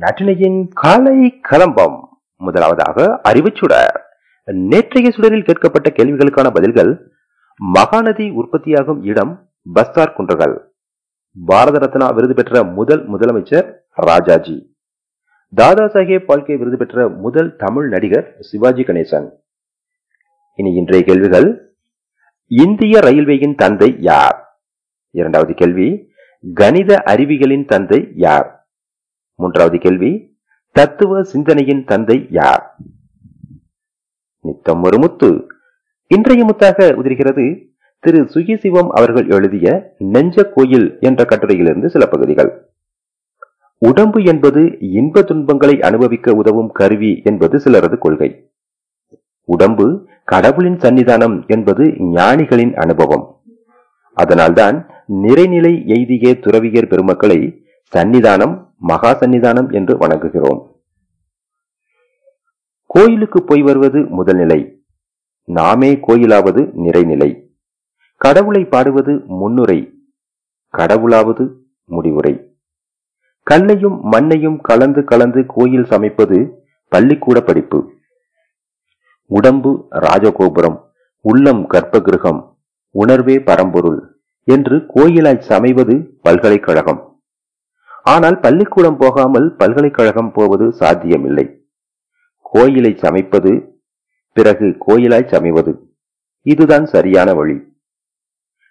நட்டினையின் காலை கலம்பம். முதலாவதாக அறிவுச்சுடர் நேற்றைய சுடரில் கேட்கப்பட்ட கேள்விகளுக்கான பதில்கள் மகாநதி உற்பத்தியாகும் இடம் பஸ்தார் குன்றுகள். பாரத ரத்னா விருது பெற்ற முதல் முதலமைச்சர் ராஜாஜி. தாதா சாஹேப் பால்கே விருது பெற்ற முதல் தமிழ் நடிகர் சிவாஜி கணேசன். இனி இன்றைய கேள்விகள் இந்திய ரயில்வேயின் தந்தை யார்? இரண்டாவது கேள்வி கணித அறிவிகளின் தந்தை யார்? மூன்றாவது கேள்வி தத்துவ சிந்தனையின் தந்தை யார்? நித்தம் ஒரு முத்து. இன்றைய முத்தாக உதிர்கிறது திரு சுயசிவம் அவர்கள் எழுதிய நெஞ்ச கோயில் என்ற கட்டுரையிலிருந்து சில பகுதிகள். உடம்பு என்பது இன்ப துன்பங்களை அனுபவிக்க உதவும் கருவி என்பது சிலரது கொள்கை. உடம்பு கடவுளின் சன்னிதானம் என்பது ஞானிகளின் அனுபவம். அதனால்தான் நிறைநிலை எய்திய துறவியர் பெருமக்களை சன்னிதானம் மகா சன்னிதானம் என்று வணங்குகிறோம். கோயிலுக்கு போய் வருவது முதல் நிலை. நாமே கோயிலாவது நிறைநிலை. கடவுளை பாடுவது முன்னுரை. கடவுளாவது முடிவுரை. கல்லையும் மண்ணையும் கலந்து கலந்து கோயில் சமைப்பது பள்ளிக்கூட படிப்பு. உடம்பு ராஜகோபுரம் உள்ளம் கர்ப்பகிருகம் உணர்வே பரம்பொருள் என்று கோயிலாய் சமைவது பல்கலைக்கழகம். ஆனால் பள்ளிக்கூடம் போகாமல் பல்கலைக்கழகம் போவது சாத்தியமில்லை. கோயிலை சமைப்பது பிறகு கோயிலாய் சமைவது இதுதான் சரியான வழி.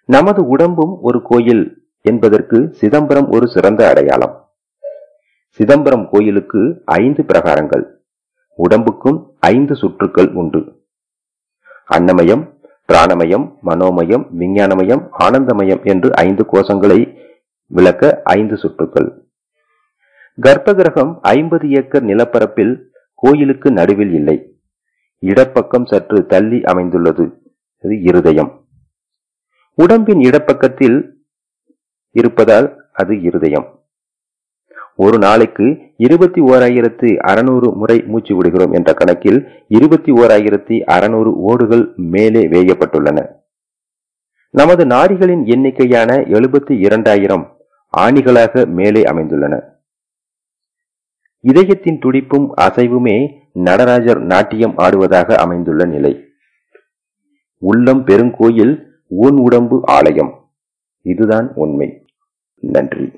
நமது உடம்பும் ஒரு கோயில் என்பதற்கு சிதம்பரம் ஒரு சிறந்த அடையாளம். சிதம்பரம் கோயிலுக்கு ஐந்து பிரகாரங்கள் உடம்புக்கும் ஐந்து சுற்றுக்கள் உண்டு. அன்னமயம் பிராணமயம் மனோமயம் விஞ்ஞானமயம் ஆனந்தமயம் என்று ஐந்து கோஷங்களை விளக்க ஐந்து சுற்றுக்கள். கர்ப்பகிரகம் ஐம்பது ஏக்கர் நிலப்பரப்பில் கோயிலுக்கு நடுவில் இல்லை. இடப்பக்கம் சற்று தள்ளி அமைந்துள்ளது. அது இருதயம். உடம்பின் இடப்பக்கத்தில் இருப்பதால் அது இருதயம். ஒரு நாளைக்கு இருபத்தி ஓராயிரத்தி அறுநூறு முறை மூச்சு விடுகிறோம் என்ற கணக்கில் இருபத்தி ஓராயிரத்தி அறுநூறு ஓடுகள் மேலே வேயப்பட்டுள்ளன. நமது நாரிகளின் எண்ணிக்கையான எழுபத்தி இரண்டாயிரம் ஆணிகளாக மேலே அமைந்துள்ளன. இதயத்தின் துடிப்பும் அசைவுமே நடராஜர் நாட்டியம் ஆடுவதாக அமைந்துள்ள நிலை. உள்ளம் பெருங்கோயில் உன் உடம்பு ஆலயம். இதுதான் உண்மை. நன்றி.